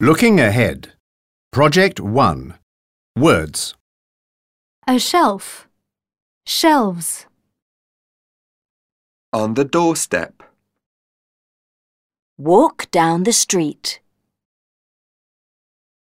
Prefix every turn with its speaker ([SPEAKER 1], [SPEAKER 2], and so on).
[SPEAKER 1] Looking ahead. Project 1. Words.
[SPEAKER 2] A shelf. Shelves.
[SPEAKER 3] On the doorstep.
[SPEAKER 4] Walk down the street.